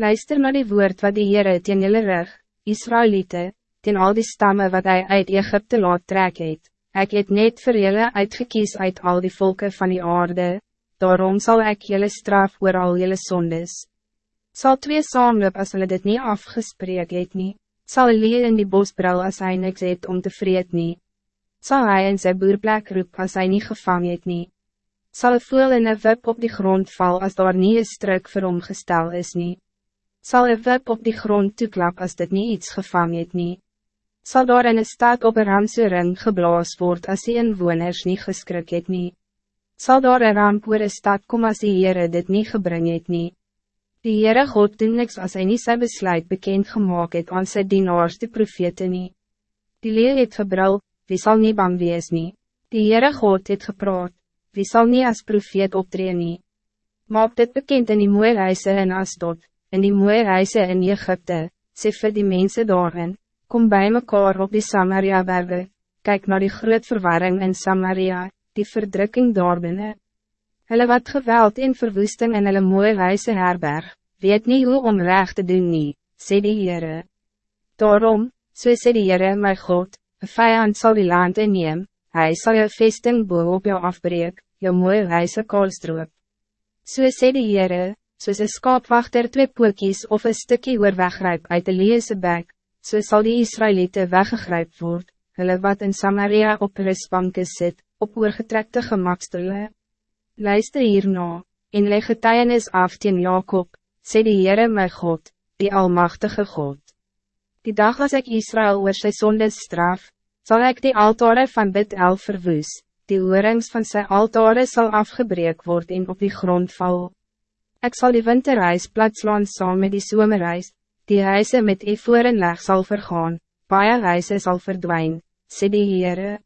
Luister naar die woord wat die Heere teen julle rig, Israëlieten, teen al die stammen wat hij uit Egypte laat trek het. Ek het net vir julle uitgekies uit al die volken van die aarde, daarom zal ik julle straf oor al julle sondes. Zal twee saamloop as hulle dit niet afgespreek het nie, sal lee in die bosbril as hy niks het om te vreed nie. Sal hy in sy boerplek roep as hy nie gevang het nie. Sal een voel in een wip op die grond val as daar nie een struk vir hom gestel is nie. Sal een wip op die grond toeklap as dit niet iets gevang het nie zal daar in een stad op een ramse ring geblaas word as die inwoners nie geskrik het nie. Sal daar een ramp oor een stad kom as die Heere dit nie gebring het nie. Die Heere God doen niks as hy nie sy besluit bekend gemaakt het aan sy dienaars die profete nie. Die leer het gebrul, wie zal niet bang wees nie. Die Heere God het gepraat, wie zal niet als profeet optreden nie. Maak dit bekend in die mooie reise in Asdod, in die mooie reise in Egypte, sê vir die mensen daarin, kom bij mekaar op die Samaria-berge, kijk naar die groot verwarring in Samaria, die verdrukking daarbinnen. Hulle wat geweld en verwoesting in hulle mooie wijze herberg, weet niet hoe om recht te doen nie, sê die Heere. Daarom, so sê die Heere my God, een vijand sal die land inneem, hy sal jou vesting boe op jou afbreek, jou mooie wijze kaalstroop. So sê die Heere, soos een skaapwachter twee poekies of een stukje oor wegryp uit de leese bek, so sal die Israëlieten weggegryp word, hulle wat in Samaria op rustbanke sit, op oorgetrekte gemakstoele. Luister hierna, en leg getuienis af teen Jacob, sê die Heere my God, die Almachtige God. Die dag als ik Israël oor sy sondes straf, zal ik die altare van bid el verwoes, die oorings van sy altare zal afgebreek worden en op die grond val. Ik zal die winterreis platslaan saam met die zomerreis, Die huise met die voor en leg sal vergaan, baie huise sal verdwijn, sê die Heere.